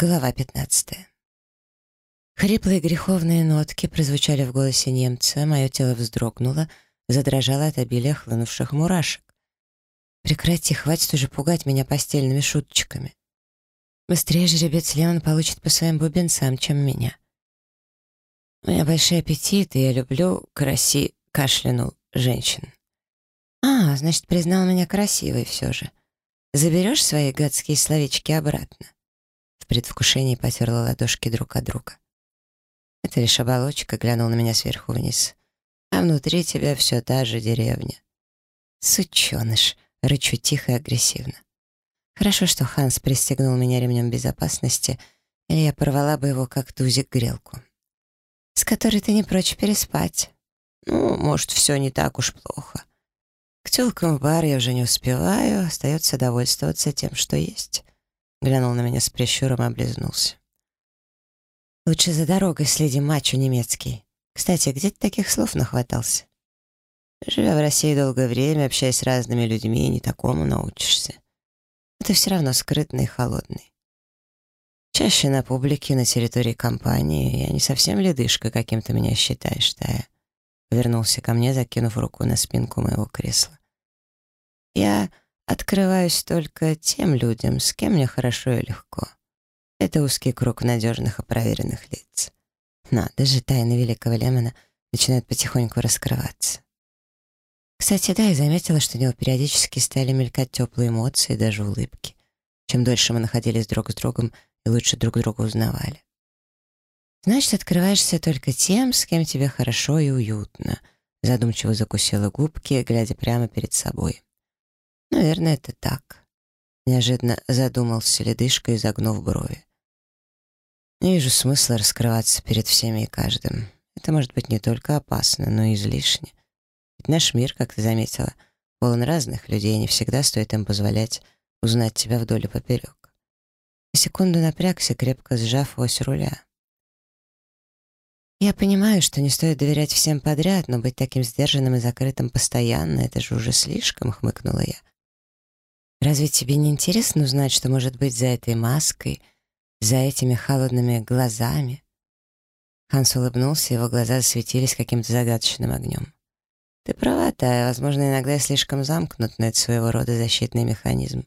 Глава 15. Хриплые греховные нотки прозвучали в голосе немца, мое тело вздрогнуло, задрожало от обилия хлынувших мурашек. «Прекрати, хватит уже пугать меня постельными шуточками. Быстрее жеребец Лемон получит по своим бубенцам, чем меня. У меня большой аппетит, и я люблю краси...» — кашлянул женщин. «А, значит, признал меня красивой все же. Заберешь свои гадские словечки обратно?» Предвкушении потерла ладошки друг от друга. Это лишь оболочка, глянул на меня сверху вниз. А внутри тебя все та же деревня. Сученыш, рычу тихо и агрессивно. Хорошо, что Ханс пристегнул меня ремнем безопасности, или я порвала бы его, как тузик, грелку. С которой ты не прочь переспать. Ну, может, все не так уж плохо. К тёлкам в бар я уже не успеваю, остается довольствоваться тем, что есть. Глянул на меня с прищуром и облизнулся. «Лучше за дорогой следи, мачо немецкий. Кстати, где ты таких слов нахватался?» «Живя в России долгое время, общаясь с разными людьми, не такому научишься. Это все равно скрытный и холодный. Чаще на публике, на территории компании. Я не совсем ледышка, каким ты меня считаешь, Тая». Вернулся ко мне, закинув руку на спинку моего кресла. «Я Открываюсь только тем людям, с кем мне хорошо и легко. Это узкий круг надежных и проверенных лиц. Надо же, тайны великого Лемона начинают потихоньку раскрываться. Кстати, да, я заметила, что у него периодически стали мелькать теплые эмоции, даже улыбки. Чем дольше мы находились друг с другом и лучше друг друга узнавали. Значит, открываешься только тем, с кем тебе хорошо и уютно. Задумчиво закусила губки, глядя прямо перед собой. Наверное, это так. Неожиданно задумался ледышка, изогнув брови. Не вижу смысла раскрываться перед всеми и каждым. Это может быть не только опасно, но и излишне. Ведь наш мир, как ты заметила, полон разных людей, и не всегда стоит им позволять узнать тебя вдоль и поперек. На секунду напрягся, крепко сжав ось руля. Я понимаю, что не стоит доверять всем подряд, но быть таким сдержанным и закрытым постоянно — это же уже слишком, — хмыкнула я. Разве тебе не интересно узнать, что может быть за этой маской, за этими холодными глазами?» Ханс улыбнулся, его глаза засветились каким-то загадочным огнем. «Ты права, Тая, возможно, иногда я слишком замкнут, но это своего рода защитный механизм.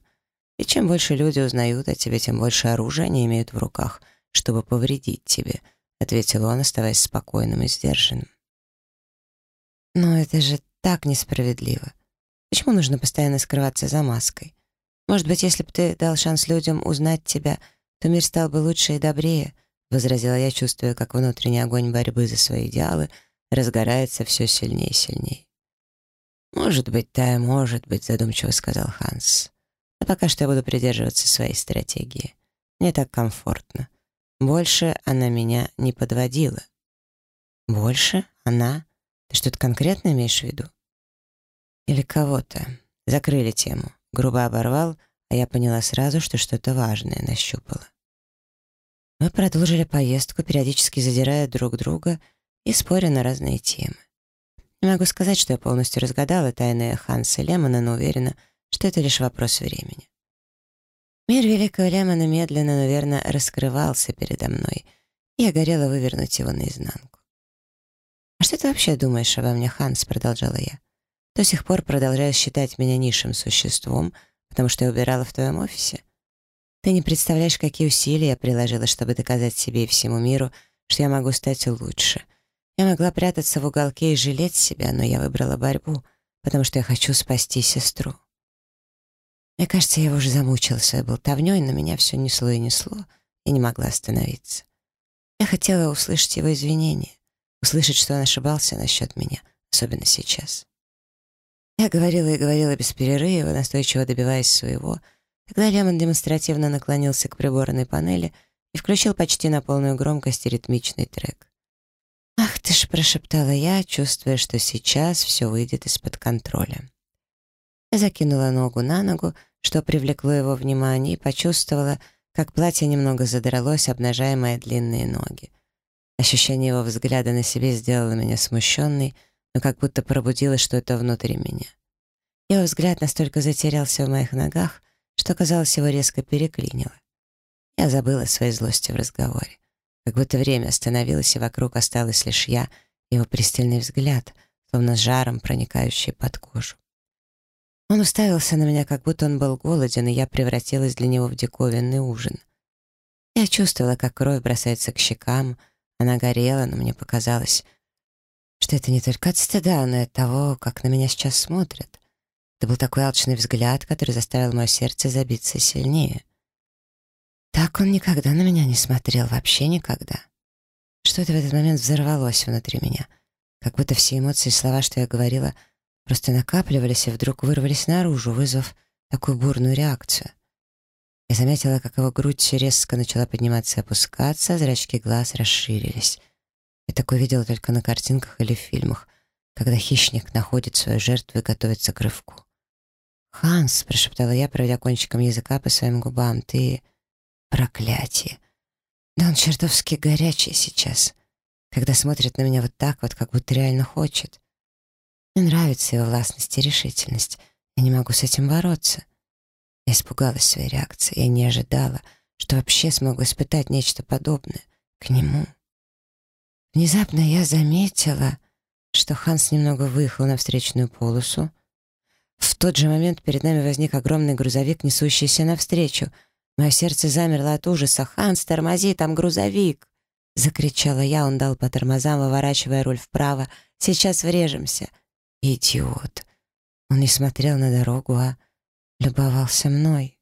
И чем больше люди узнают о тебе, тем больше оружия они имеют в руках, чтобы повредить тебе», — ответил он, оставаясь спокойным и сдержанным. «Но это же так несправедливо. Почему нужно постоянно скрываться за маской? Может быть, если бы ты дал шанс людям узнать тебя, то мир стал бы лучше и добрее», — возразила я, чувствуя, как внутренний огонь борьбы за свои идеалы разгорается все сильнее и сильнее. «Может быть, Тая, может быть», — задумчиво сказал Ханс. «А пока что я буду придерживаться своей стратегии. Мне так комфортно. Больше она меня не подводила». «Больше? Она? Ты что-то конкретно имеешь в виду?» «Или кого-то?» Закрыли тему. Грубо оборвал, а я поняла сразу, что что-то важное нащупала. Мы продолжили поездку, периодически задирая друг друга и споря на разные темы. Не могу сказать, что я полностью разгадала тайны Ханса Лемона, но уверена, что это лишь вопрос времени. Мир великого Лемона медленно, но верно раскрывался передо мной, и я горела вывернуть его наизнанку. «А что ты вообще думаешь обо мне, Ханс?» — продолжала я. До сих пор продолжаешь считать меня низшим существом, потому что я убирала в твоем офисе. Ты не представляешь, какие усилия я приложила, чтобы доказать себе и всему миру, что я могу стать лучше. Я могла прятаться в уголке и жалеть себя, но я выбрала борьбу, потому что я хочу спасти сестру. Мне кажется, я его уже замучила своей болтовнёй, но меня все несло и несло, и не могла остановиться. Я хотела услышать его извинения, услышать, что он ошибался насчет меня, особенно сейчас. Я говорила и говорила без перерыва, настойчиво добиваясь своего, когда Лемон демонстративно наклонился к приборной панели и включил почти на полную громкость ритмичный трек. «Ах ты ж!» — прошептала я, чувствуя, что сейчас все выйдет из-под контроля. Я закинула ногу на ногу, что привлекло его внимание, и почувствовала, как платье немного задралось, обнажая мои длинные ноги. Ощущение его взгляда на себе сделало меня смущенной, но как будто пробудило что-то внутри меня. Его взгляд настолько затерялся в моих ногах, что, казалось, его резко переклинило. Я забыла своей злости в разговоре. Как будто время остановилось, и вокруг осталась лишь я, его пристальный взгляд, словно жаром проникающий под кожу. Он уставился на меня, как будто он был голоден, и я превратилась для него в диковинный ужин. Я чувствовала, как кровь бросается к щекам, она горела, но мне показалось, что это не только от стыда, но и от того, как на меня сейчас смотрят. Это был такой алчный взгляд, который заставил мое сердце забиться сильнее. Так он никогда на меня не смотрел, вообще никогда. Что-то в этот момент взорвалось внутри меня, как будто все эмоции и слова, что я говорила, просто накапливались и вдруг вырвались наружу, вызвав такую бурную реакцию. Я заметила, как его грудь резко начала подниматься и опускаться, а зрачки глаз расширились. Я такое видела только на картинках или в фильмах, когда хищник находит свою жертву и готовится к рывку. «Ханс», — прошептала я, проводя кончиком языка по своим губам, — «ты...» «Проклятие! Да он чертовски горячий сейчас, когда смотрит на меня вот так вот, как будто реально хочет. Мне нравится его властность и решительность. Я не могу с этим бороться. Я испугалась своей реакции. Я не ожидала, что вообще смогу испытать нечто подобное к нему. Внезапно я заметила, что Ханс немного выехал на встречную полосу. В тот же момент перед нами возник огромный грузовик, несущийся навстречу. Мое сердце замерло от ужаса. «Ханс, тормози, там грузовик!» Закричала я, он дал по тормозам, выворачивая руль вправо. «Сейчас врежемся!» Идиот! Он не смотрел на дорогу, а любовался мной.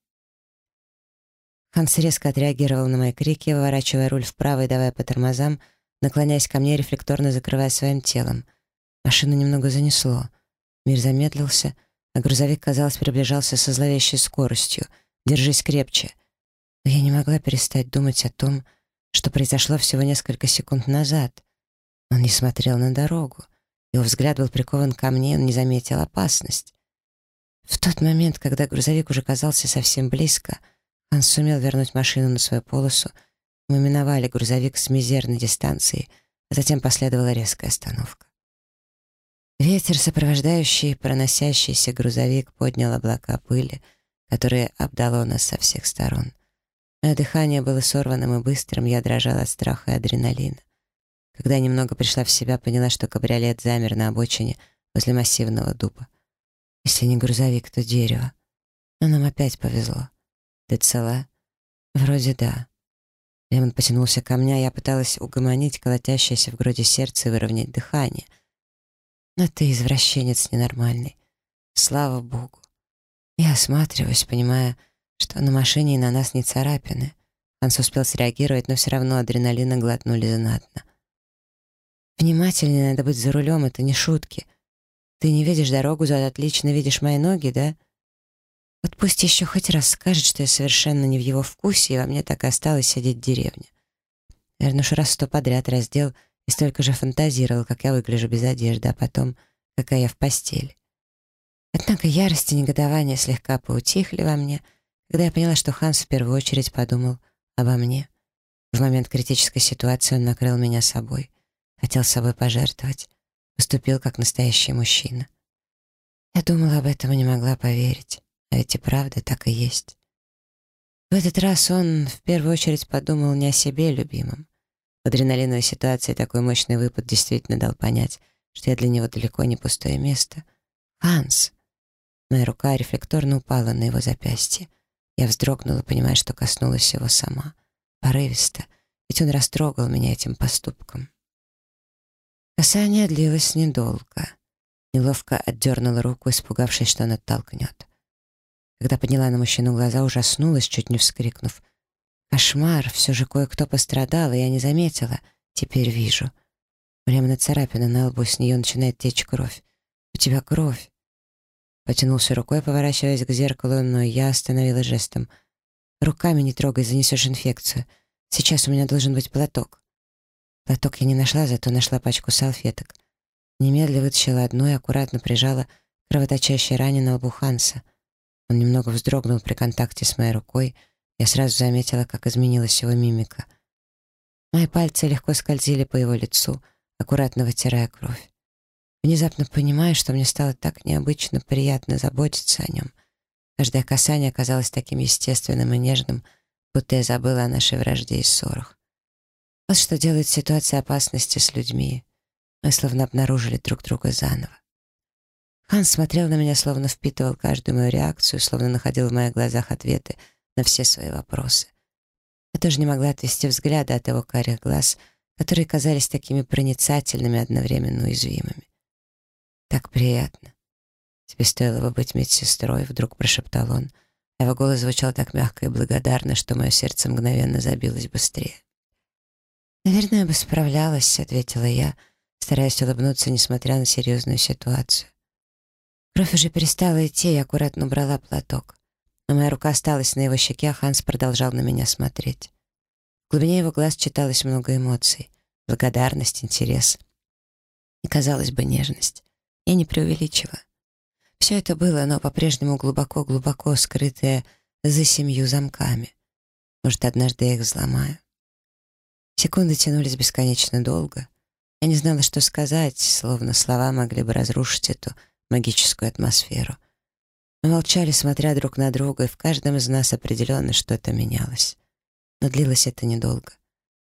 Ханс резко отреагировал на мои крики, выворачивая руль вправо и давая по тормозам, наклоняясь ко мне, рефлекторно закрывая своим телом. Машину немного занесло. Мир замедлился, а грузовик, казалось, приближался со зловещей скоростью. «Держись крепче!» Но я не могла перестать думать о том, что произошло всего несколько секунд назад. Он не смотрел на дорогу. Его взгляд был прикован ко мне, он не заметил опасность. В тот момент, когда грузовик уже казался совсем близко, Ханс сумел вернуть машину на свою полосу. Мы миновали грузовик с мизерной дистанции, а затем последовала резкая остановка. Ветер, сопровождающий проносящийся грузовик, поднял облака пыли, которые обдало нас со всех сторон. Мое дыхание было сорванным и быстрым, я дрожала от страха и адреналина. Когда немного пришла в себя, поняла, что кабриолет замер на обочине возле массивного дуба. Если не грузовик, то дерево. Но нам опять повезло. Ты цела? Вроде да. Лемон потянулся ко мне, а я пыталась угомонить колотящееся в груди сердце и выровнять дыхание. Но ты извращенец ненормальный. Слава богу. Я осматриваюсь, понимая, что на машине и на нас не царапины. Ханс успел среагировать, но все равно адреналина глотнули знатно. Внимательнее надо быть за рулем, это не шутки. Ты не видишь дорогу, зато отлично видишь мои ноги, да? Вот пусть еще хоть раз скажет, что я совершенно не в его вкусе, и во мне так и осталось сидеть в деревне. Наверное, уж раз сто подряд раздел и столько же фантазировал, как я выгляжу без одежды, а потом, какая я в постели. Однако ярость и негодование слегка поутихли во мне, когда я поняла, что Ханс в первую очередь подумал обо мне. В момент критической ситуации он накрыл меня собой, хотел собой пожертвовать, поступил как настоящий мужчина. Я думала об этом и не могла поверить, а ведь и правда так и есть. В этот раз он в первую очередь подумал не о себе любимом. В адреналиновой ситуации такой мощный выпад действительно дал понять, что я для него далеко не пустое место. «Ханс!» Моя рука рефлекторно упала на его запястье. Я вздрогнула, понимая, что коснулась его сама. Порывисто, ведь он растрогал меня этим поступком. Касание длилось недолго. Неловко отдернула руку, испугавшись, что он оттолкнет. Когда подняла на мужчину глаза, ужаснулась, чуть не вскрикнув. «Кошмар! Все же кое-кто пострадал, и я не заметила. Теперь вижу. Прямо на царапина на лбу, с нее начинает течь кровь. У тебя кровь!» Потянулся рукой, поворачиваясь к зеркалу, но я остановила жестом. «Руками не трогай, занесешь инфекцию. Сейчас у меня должен быть платок». Платок я не нашла, зато нашла пачку салфеток. Немедля вытащила одну и аккуратно прижала кровоточащей ране на лбу Ханса. Он немного вздрогнул при контакте с моей рукой. Я сразу заметила, как изменилась его мимика. Мои пальцы легко скользили по его лицу, аккуратно вытирая кровь. Внезапно понимаю, что мне стало так необычно приятно заботиться о нем. Каждое касание оказалось таким естественным и нежным, будто я забыла о нашей вражде и ссорах. Вот что делает ситуация опасности с людьми. Мы словно обнаружили друг друга заново. Ханс смотрел на меня, словно впитывал каждую мою реакцию, словно находил в моих глазах ответы на все свои вопросы. Я тоже не могла отвести взгляда от его карих глаз, которые казались такими проницательными, одновременно уязвимыми. «Так приятно. Тебе стоило бы быть медсестрой», — вдруг прошептал он. Его голос звучал так мягко и благодарно, что мое сердце мгновенно забилось быстрее. «Наверное, бы справлялась», — ответила я, стараясь улыбнуться, несмотря на серьезную ситуацию. Кровь уже перестала идти, я аккуратно убрала платок. Но моя рука осталась на его щеке, а Ханс продолжал на меня смотреть. В глубине его глаз читалось много эмоций. Благодарность, интерес. И, казалось бы, нежность. Я не преувеличиваю. Все это было, но по-прежнему глубоко-глубоко скрытое за семью замками. Может, однажды я их взломаю. Секунды тянулись бесконечно долго. Я не знала, что сказать, словно слова могли бы разрушить эту магическую атмосферу. Мы молчали, смотря друг на друга, и в каждом из нас определенно что-то менялось. Но длилось это недолго.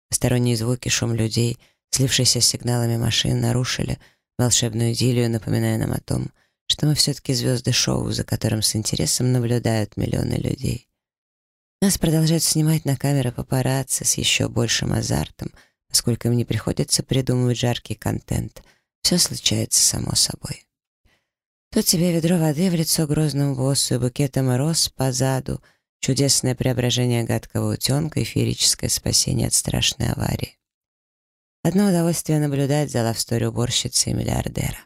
Посторонние звуки, шум людей, слившиеся с сигналами машин, нарушили волшебную идиллию, напоминая нам о том, что мы все-таки звезды шоу, за которым с интересом наблюдают миллионы людей. Нас продолжают снимать на камеры папарацци с еще большим азартом, поскольку им не приходится придумывать жаркий контент. Все случается само собой. Тут тебе ведро воды в лицо грозному боссу и букетом роз позаду, чудесное преображение гадкого утенка и феерическое спасение от страшной аварии. Одно удовольствие наблюдать за лавстори уборщицы и миллиардера.